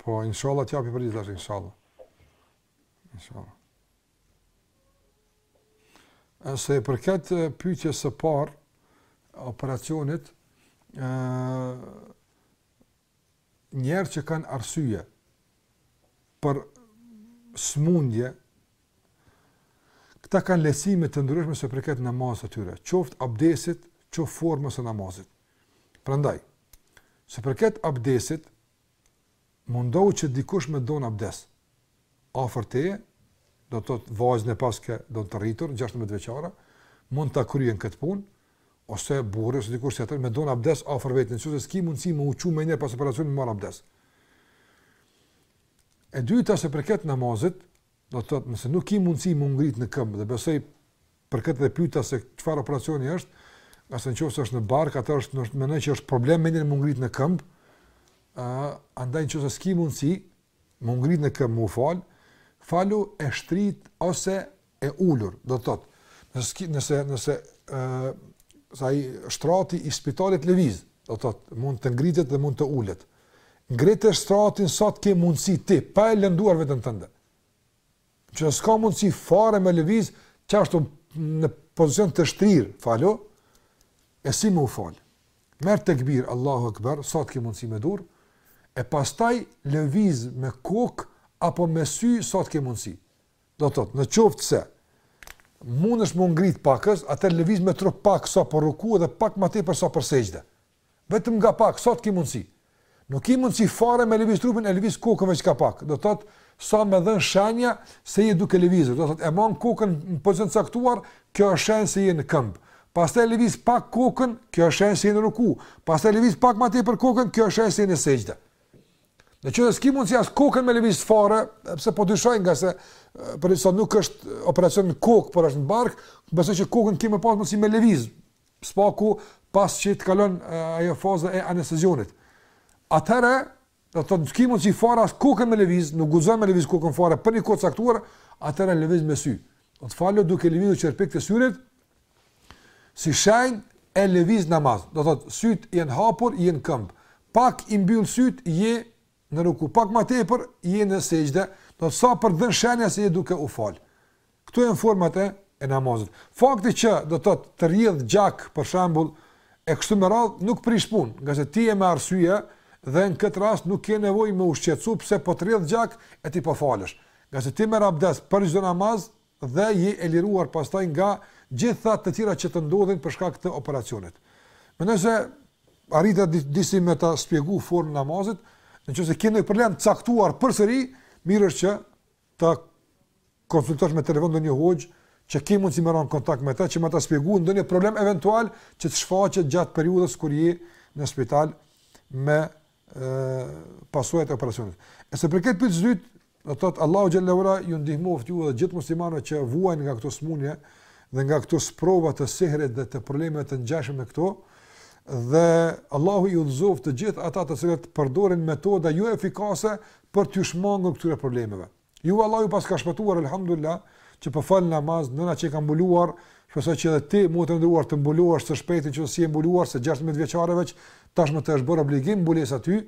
Po inshallah t'japi përgjigje tash inshallah. Inshallah. Sa i përket pyetjes së parë, operacionit, ë njerëz që kanë arsye për smundje, këta kanë lehtësime të ndryshme sa i përket namazit të tyre, qoftë abdesit, qoftë formës së namazit. Prandaj, sa i përket abdesit, mundohu që dikush me t'dhanë abdes. Afër teje, do të thotë vajzën e paske, do të thotë të rritur, 16 vjeçare, mund ta kryen këtë punë, ose burri ose dikush tjetër me t'dhan abdes afër veti nëse s'ki mundësi me u çu menjë pas operacionit me marr abdes. E dyta sa i përket namazit, do të thotë nëse nuk ki mundësi me u ngrit në këmbë dhe besoj për këtë dhe pyta se çfarë operacioni është, ngase në qoftë se është në bark, atëherë është mendoj që është problem menjëherë me u ngrit në këmbë, uh, andaj në qoftë se s'ki mundësi me u ngrit në këmbë me u fal, falu e shtrirë ose e ulur, do të thotë, nëse nëse nëse ë se ai shtrati i spitalit lëviz, do të thotë, mund të ngritet dhe mund të ulet. Ngrite shtratin sa të ke mundësi ti, pa e lënduar veten tënde. Që s'ka mundësi fare me lëviz, që ashtu në pozicion të shtrirë, falu, e si me u fal. Merr tekbir, Allahu Akbar, sa të ke mundësi me duar, e pastaj lëviz me kokë, apo me sy, sa të ke mundësi. Do të thotë, në qoftë se mundesh me u ngrit pakëz, atëherë lëviz me trup pak sa për ruku dhe pak më tepër sa për sexhde. Vetëm nga pak sa të ke mundsi. Nuk ke mundsi fare me lëviz trupin e lëviz kokën veç nga pak. Do të thotë sa me dhën shenja se je duke lëvizur. Do të thotë e mban kokën në pozicion të caktuar, kjo është shenjë se je në këmbë. Pastaj lëviz pak kokën, kjo është shenjë se je në ruku. Pastaj lëviz pak më tepër kokën, kjo është shenjë se je në sexhde. Në qoftë s'ki mundsi as kokën me lëviz fare, edhe pse po dyshoj ngase përderisa nuk është operacion në kokë, por është në bark, besoj që kokën ki me pas mundsi me lëviz. Së paku pasi që të kalon ajo faza e anestezionit. Atëra do të thotë s'ki mundsi fare as kokën me lëviz, nuk guxon me lëviz kokën fare për një kohë të caktuar, atëra lëviz me sy. Do të falesh duke lëvizur qerpikët e syrit, Si shenjë e lëvizjes n'namaz, do thotë sytë janë hapur, je në këmbë, pak i mbyll sytë je në ruku, pak më tepër je në sexhde, do thotë sa për të dhënë shenja se je duke u fal. Këto janë format e e namazit. Fakti që do të thotë të rrjedh gjak për shembull e kështu me radh nuk prish punë, ngase ti je me arsye dhe në këtë rast nuk ke nevojë me u shqetsu pse po të rrjedh gjak e ti po falesh. Ngase ti merr abdes për çdo namaz, dhe je e liruar pastaj nga gjitha të tjera që të ndodhin për shkak të operacionit. Mendoj se arrita disi me ta shpjegu formën e namazit, nëse ke ndonjë problem të caktuar përsëri, mirë është që ta konsultosh me telefon ndonjë hoxhë që ke mundësi me rënë kontakt me ta, që me ta shpjegu ndonjë problem eventual që të shfaqet gjatë periudhës kur je në spital me pasojat e operacionit. E sa i përket pyetjes së dytë, do të thotë Allahu xhel-le ue ala ju ndihmoftë ju dhe gjithë muslimanëve që vuajnë nga këto smunje dhe nga këto sprova të sehrit dhe të problemeve të ngjashme me këto dhe Allahu i udhëzoftë të gjithë ata të cilët përdorin metoda jo efikase për t'ju shmangur këtyre problemeve. Ju Allahu ju paska shpëtuar elhamdulilah që po fal namaz, nëna që u ka mbuluar, shpresoj që edhe ti motër e nderuar të mbulohesh së shpejti qofsh e mbuluar se 16 vjeçare veç tashmë të është bërë obligim mbulesa ty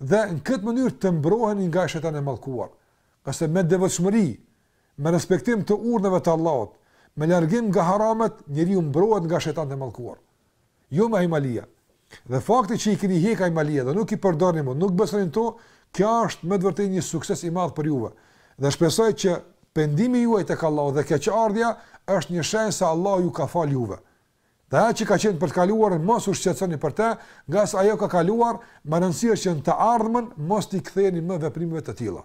dhe në këtë mënyrë të mbroheni nga shejtani i mallkuar. Ngase me devotshmëri, me respektim të urdhrave të Allahut, me largim nga haramet, njeriu mbrohet nga shejtani i mallkuar. Jo me hajmalia. Dhe fakti që i keni hjek hajmaliat dhe nuk i përdorni më, nuk besoni në to, kjo është me të vërtetë një sukses i madh për juve. Dhe shpresoj që pendimi juaj tek Allahu dhe keqardhja është një shenjë se Allahu ju ka falë juve. Dhe ajo që ka qenë për të kaluarën, mos u shqetësoni për të, ngase ajo ka kaluar, me rëndësi është që në të ardhmen mos t'i ktheheni më veprimeve të tilla.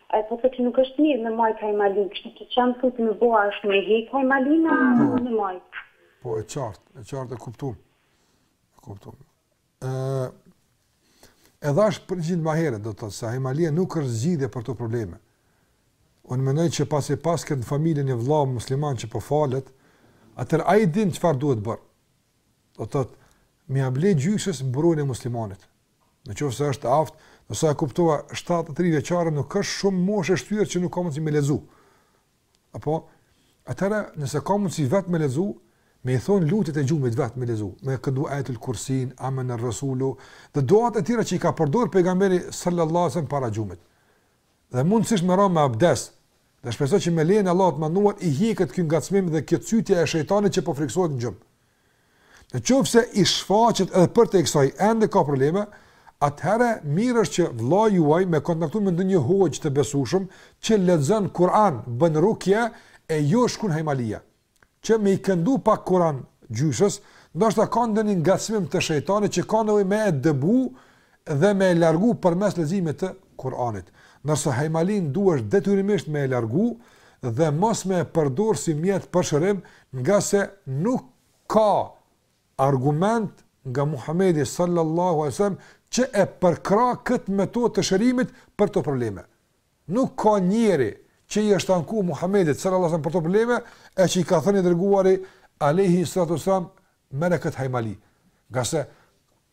Ai po thotë që nuk është mirë me majtë hajmalinë, kështu që çka me bo a është me hik hajmalinë apo me majtë. Po e qartë, e qartë e kuptuam. E kuptuam. Ë E dhash përgjigjen më herët, do të thotë se hajmalia nuk është zgjidhje për këto probleme. Unë mendoj që pasi paske në familje një vëlla musliman që po falet, atëherë ai din çfarë duhet bërë. Do të thotë, me ia ble gjyshes Mburojën e muslimanit. Në qoftë se është e aftë, me sa e kuptova, 73 vjeçare nuk është shumë moshë e shtyrë që nuk ka mundësi me lexu. Apo, atëherë, nëse ka mundësi vetë me lexu, me i thonë lutjet e gjumit vetë me lexu, me këndu ajetul kursinë, amener-resulu, dhe duat e tjera që i ka përdor pejgamberi sallallahu alejhi ve sellem para gjumit. Dhe mundësisht me ra me abdes, dhe shpresoj që me lejen e Allahut të madhëruar, i hiket ky ngacmim dhe kjo cytje e shejtanit që po friksohet në gjumë. Në qoftë se i shfaqet edhe përtej kësaj ende ka probleme, atëherë mirë është që vëllai juaj me kontaktu me ndonjë hoxhë të besueshëm që lexon Kur'an, bën rukje e jo shkrun hajmalia. Që me i këndu pak Kur'an gjyshes, ndoshta ka ndonjë ngacmim të shejtanit që ka nevojë me e dëbu dhe me e largu përmes leximit të Kur'anit, ndërsa hajmalinë duhet detyrimisht me e largu dhe mos me e përdorë si mjet për shërim, ngase nuk ka argument nga Muhamedi sallallahu alejhi ve sellem që e përkrah këtë metodë të shërimit për këto probleme. Nuk ka njeri që i është anku Muhamedit sallallahu alejhi ve sellem për këto probleme e që i ka thënë i dërguari alejhi salatu ve selam merre këtë hajmali, ngase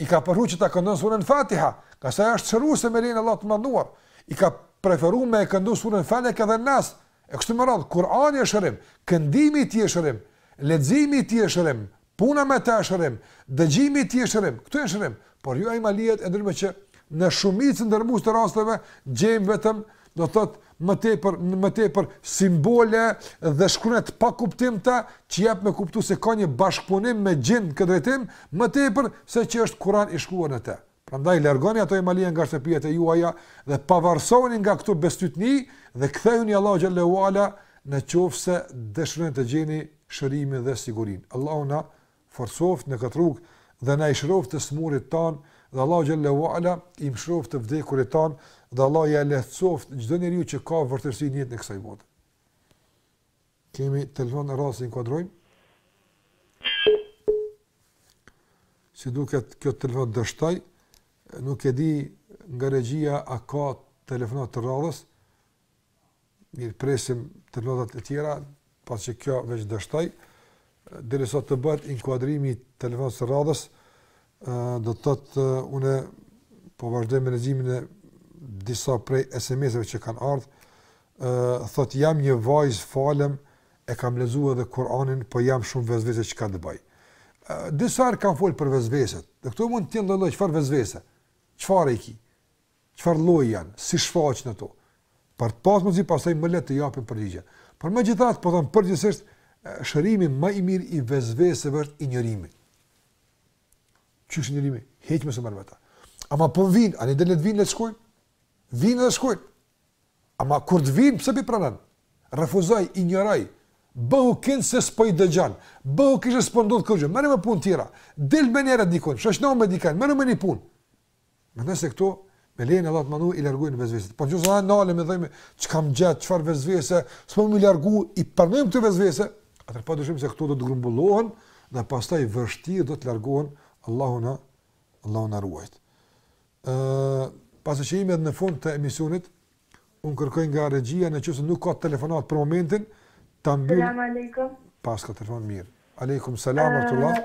I ka preferu që ta këndon surën Fatiha, ngase është shëruese me lejen e Allahut të madhëruar. I ka preferuar me e këndu surën Felek edhe Nas. E kështu me radhë, Kur'ani është shërim, këndimi i tij është shërim, leximi i tij është shërim, puna me të është shërim, dëgjimi i tij është shërim. Këto janë shërim, por jo hajmalitë e ndryshme që në shumicën dërrmuese të rasteve gjejmë vetëm do të thotë më tepër më tepër simbole dhe shkrime të pakuptimta që japin me kuptu se ka një bashkëpunim me xhin në këtë drejtim më tepër se që është Kur'an i shkruar në të. Prandaj largoni ato hamajlia nga shtëpiat e juaja dhe pavarësohuni nga këto bestytni dhe kthehuni Allahut xhel-le ue ala në qoftë se dëshironi të gjeni shërimin dhe sigurinë. Allahu na forcoftë në këtë rrugë dhe na i shëroft të sëmurët tanë dhe Allahu xhel-le ue ala i mëshiroft të vdekurit tanë dhe Allahu ia lehtësoft çdo njeriu që ka vështirësi në jetën e kësaj bote. Kemi telefonatën e radhës inkuadrojmë. Si duket kjo telefonatë dështoi, nuk e di nga regjia a ka telefonat të radhës, Mirë presim telefonatat e tjera, pasi që kjo veç dështoi. Derisa të bëhet inkuadrimi i telefonatës së radhës, do të thotë unë po vazhdoj me leximin e disa prej SMS-eve që kanë ardhë, thot jam një vajzë falem e kam lexuar edhe Kur'anin, po jam shumë vesvese çka të bëj. Disa herë kam fol për vesveset. Dhe këto mund të jenë lloj çfarë vesvese. Çfarë i ke? çfarë lloji janë, si shfaqen ato, për të pasur mundësi pastaj më lehtë të japim përgjigje. Por megjithatë, po them përgjithësisht shërimi më i mirë i vesveseve është injorimi. Qysh injorimi? Hiç mos u merr me ta. Ama po vinë, ani de le të vinë, le të shkojnë? Vinë dhe shkojnë. Ama kur të vinë, pse po i pranon? Refuzoji, injoroji, bëhu kinse s'po i dëgjon, bëhu kishe s'po ndodh kurgjë, merru me punë tjera, dil me njerëz dikun, shoqnohu me dikon, merru me një punë. Mendoj se këtu me lejen e Allahut munu i largojmë vesveset. Po në qoftë se na nalemi e themi çka më gjet, çfarë vesvese, s'po m'u largu i pranojmë këto vesvese, atëherë pa dyshim se këto do të grumbullohen dhe pastaj vështirë do të largohen Allahu na Allahu na ruajt. Ë pasi që jemi edhe në fund të emisionit, un kërkoj nga regjia në qoftë se nuk ka telefonat për momentin, ta mbyll. Selam aleikum. Paska telefon mirë. Aleikum selam ورحمة الله.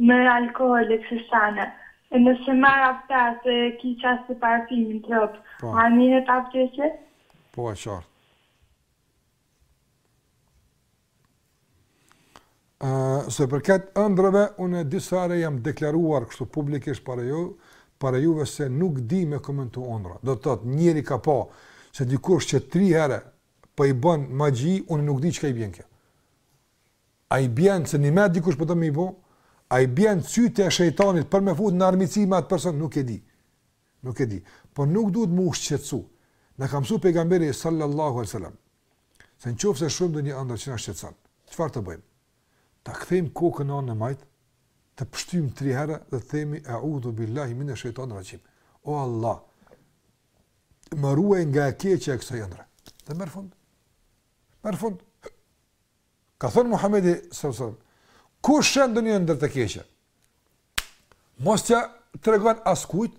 Me alkool e kësi sene. E nëse marr abdes e ki qasi parfumi në trup, a njihet abdesi? Po e qartë. Ëh, sa i përket ëndrrave unë disa herë jam deklaruar kështu publikisht para ju, para juve se nuk di me komentu ëndrra. Do të thotë njëri ka pa se dikush që tri herë po i bën magji, unë nuk di çka i bjen kjo. A i bjen se në mend dikush po don me i bo? A i bjen cytje e shejtanit për me fut në armiqësi me atë person? Nuk e di. Nuk e di. Po nuk duhet me u shqetësu. Na ka mësuar pejgamberi sallallahu alaihi wasallam se nëse shohim ndonjë ëndër që na shqetëson, çfarë të bëjmë? Ta kthejmë kokën në anën e majtë, të pështyjmë tri herë dhe të themi e'udhu billahi minash shaitanir rajim. O Allah, më ruaj nga e keqja e kësaj ëndrre. Dhe merr fund. Merr fund. Ka thënë Muhamedi sallallahu alaihi wasallam, kush sheh ndonjë ëndërr të keqe, mos t'ia tregon askujt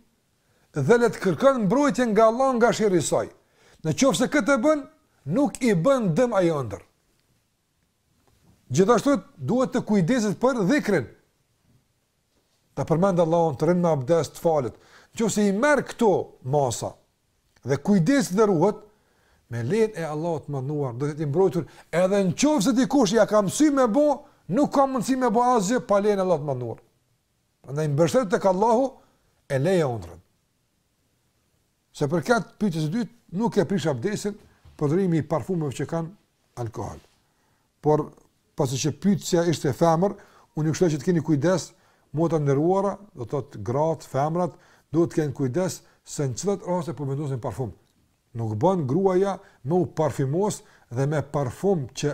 dhe le të kërkon mbrojtje nga Allahu nga sherri i saj. Në qoftë se këtë bën, nuk i bën dëm ajo ëndërr. Gjithashtu duhet të kujdeset për dhikrin. Ta përmend Allahun të rrin me abdest të falet. Në qoftë se i merr këto masa, dhe kujdeset dhe ruhet, me lejen e Allahut të madhëruar, do të jetë i mbrojtur edhe në qoftë se dikush ia ka mësy me bo, nuk ka mundësi me bo asgjë, pa lejen e Allahut të madhëruar. Prandaj mbështetet tek Allahu, e leje ondrrën. Sa i përket pytjes dytë, nuk e prish abdesin, përdorimi i parfumëve që kanë alkohol. Por, pasi që pyetësja ishte femër, unë ju këshilloj që të keni kujdes, motra të nderuara, do të thotë gratë, femrat, duhet të kenë kujdes se në çfarë raste po vendosin parfum. Nuk bën gruaja me u parfumos dhe me parfum që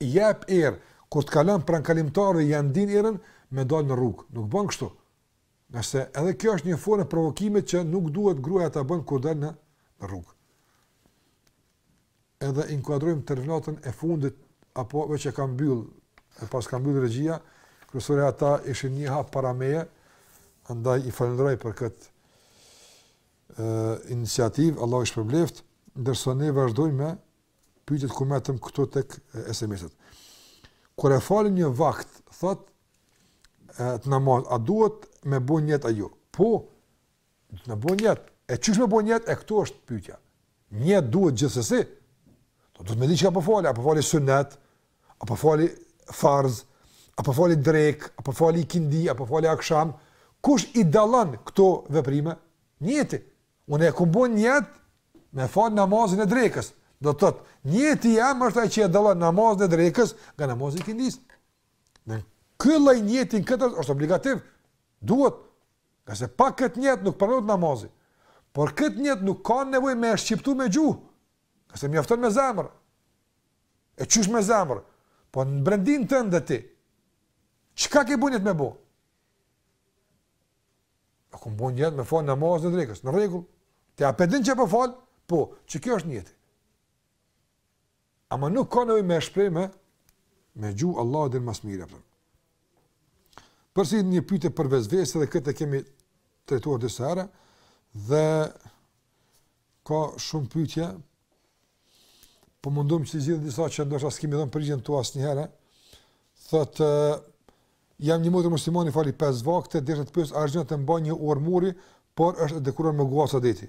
jep erë, kur të kalon pranë kalimtarëve ia ndien erën me dal në rrugë. Nuk bën kështu. Ngase edhe kjo është një formë provokimi që nuk duhet gruaja ta bën kur del në rrugë. e inkuadrojmë telefonatën e fundit apo veç e kanë mbyll e paskan mbyll regjia kryesore ata ishin një hap para meje andaj i falënderoj për këtë iniciativë Allahu i shpërbleftë ndërsa ne vazhdojmë me pyetjet ku mbetëm këtu tek SMS-et kur e falim një vakt thot të namaz a duhet me bo nijet a jo po Duhet me bo nijet. E qysh me bo nijet, e këtu është pyetja. Nijeti duhet gjithsesi. Duhet me di çka po fali, a po fali sunet, a po fali farz, a po fali drekë, a po fali ikindi, a po fali aksham. Kush i dallon këto veprime? Nijeti. Unë e kum bo nijet me fal namazin e drekës. Do të thotë, nijeti jem është ai që e dallon namazin e drekës nga namazi i ikindisë. Dhe ky lloj nijeti këtu është obligativ. Duhet Ngase pa këtë nijet nuk pranohet namazi. Por këtë nijet nuk ka nevojë me e shqiptu me gjuhë. Ngase mjafton me zemër. E qysh me zemër. Po në brendinë tënde ti. Çka ke bo nijet me bo? A kum bo nijet me falë namazin e drekës? Në rregull. Ti a pe din që po falë? Po, qe kjo është nijeti. Ama nuk ka nevojë me shpreh me me gjuhë Allahu e din ma së miri. Përsëri një pyetje për vesvese dhe këtë e kemi trajtuar disa herë dhe ka shumë pyetje. Po mundohem të zgjidh disa që ndoshta s'kemi dhënë përgjigjen tuaj asnjëherë. Thotë Jam një motër muslimane i fal pesë vakte, desha të pyes a është gjynah të mbaj një orë muri, por është e dekoruar me guaca deti.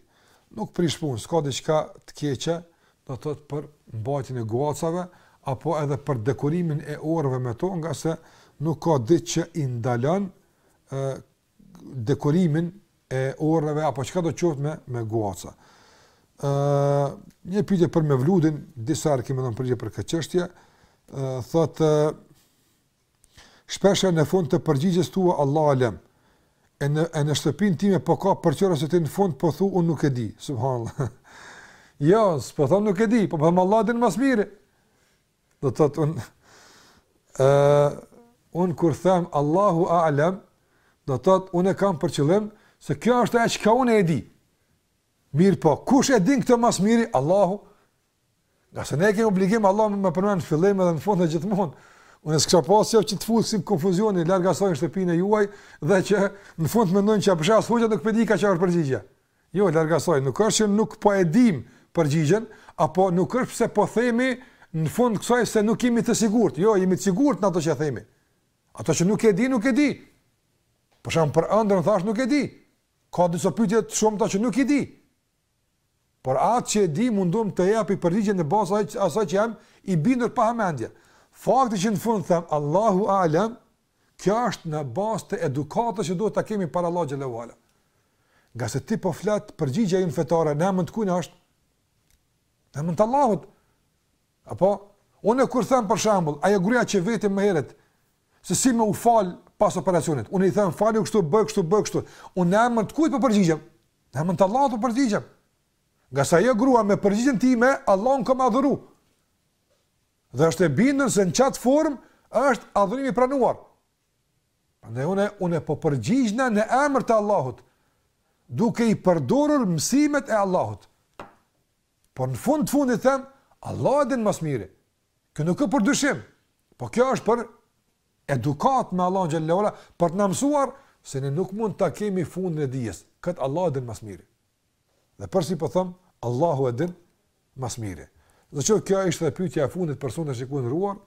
Nuk prish punë, s'ka diçka të keqe, do të thotë për mbajtjen e guacave apo edhe për dekorimin e orëve me to, ngase nuk ka diç që i ndalon ë dekorimin e orëve apo çka do të qoftë me me guaca. ë Një pyetje për Mevludin, disa herë kemi dhënë përgjigje për këtë çështje, ë thotë Shpeshherë në fund të përgjigjes thua Allahu alem. E në e në shtëpinë time po ka përçarje se ti në fund po thu unë nuk e di. Subhanallahu. Jo, s'po them nuk e di, po po them Allahu din më së miri. Do të thotë unë ë un kur them Allahu a'lam, do të thotë unë kam për qëllim se kjo është ajo që unë e di. Mirëpo, kush e din këtë më së miri? Allahu Ngase ne e kemi obligim Allahun me e përmend në fillim edhe në fund e gjithmonë. Unë s'kisha pasë qejf që të fus konfuzion, larg asaj, në shtëpinë e juaj dhe që në fund mendojnë që apo s'është as hoxha nuk po e dika çfarë përgjigje. Jo, larg asaj, nuk është që nuk po e dim përgjigjen, apo nuk është pëse po themi në fund kësaj se nuk jemi të sigurt. Jo, jemi të sigurt në ato që themi. Ato që nuk e di, nuk e di. Për shembull për ëndrrën thashë nuk e di. Ka disa pyetje të shumta që nuk i di. Por atë që e di mundohem t'i jap përgjigje në bazë të asaj që jam i bindur pa hamendje. Fakti që në fund them Allahu a'lem, kjo është në bazë të edukatës që duhet ta kemi para Allahu xhel-le ue ala. Ngase ti po flet përgjigjja ime fetare në emër të kujt është? Në emër të Allahut. Apo unë kur them për shembull, ajo gruaja që veti më herët se si me u fal pas operacionit. Unë i them falu kështu, bëj kështu, bëj kështu. Unë në emër të kujt po përgjigjem? Në emër të Allahut po përgjigjem. Ngase ajo grua me përgjigjen time, Allahun ka me adhuru. Dhe është e bindur se në çat formë është adhurimi i pranuar. Prandaj unë unë po përgjigjna në emër të Allahut, duke i përdorur mësimet e Allahut. Por në fund të fundit them, Allahu e din më së miri. Kjo nuk është për dyshim. Po kjo është për edukatë me Allahun xhel-le ue ala, për të na mësuar se ne nuk mund ta kemi fundin e dijes. Këtë Allahu e din më së miri. Dhe përsëri po them, Allahu e din më së miri. Dhe që kjo ishte dhe pyetja e fundit për sonde shikues të nderuar,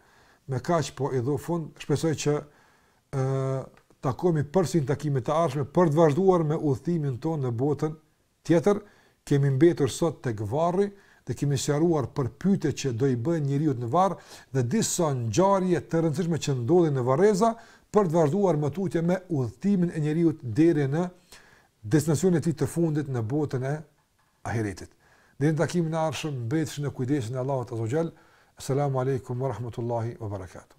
me kaq po i jap fund, shpesoj që e, takohemi përsëri në takimet e ardhshme, për të vazhduar me udhëtimin tonë në botën Tjetër, kemi mbetur sot tek varri dhe kemi sqaruar për pyetjet që do i bëhen njeriut në varr dhe disa ngjarje të rëndësishme që ndodhin në varreza për të vazhduar më tutje me udhëtimin e njeriut deri në destinacionin e tij të fundit në botën e Ahiretit. Deri në takimin e ardhshëm, mbetshi në kujdesin e Allahut Azza wa Jall. Esselamu Alejkum wa Rahmetullahi wa Barakatuh.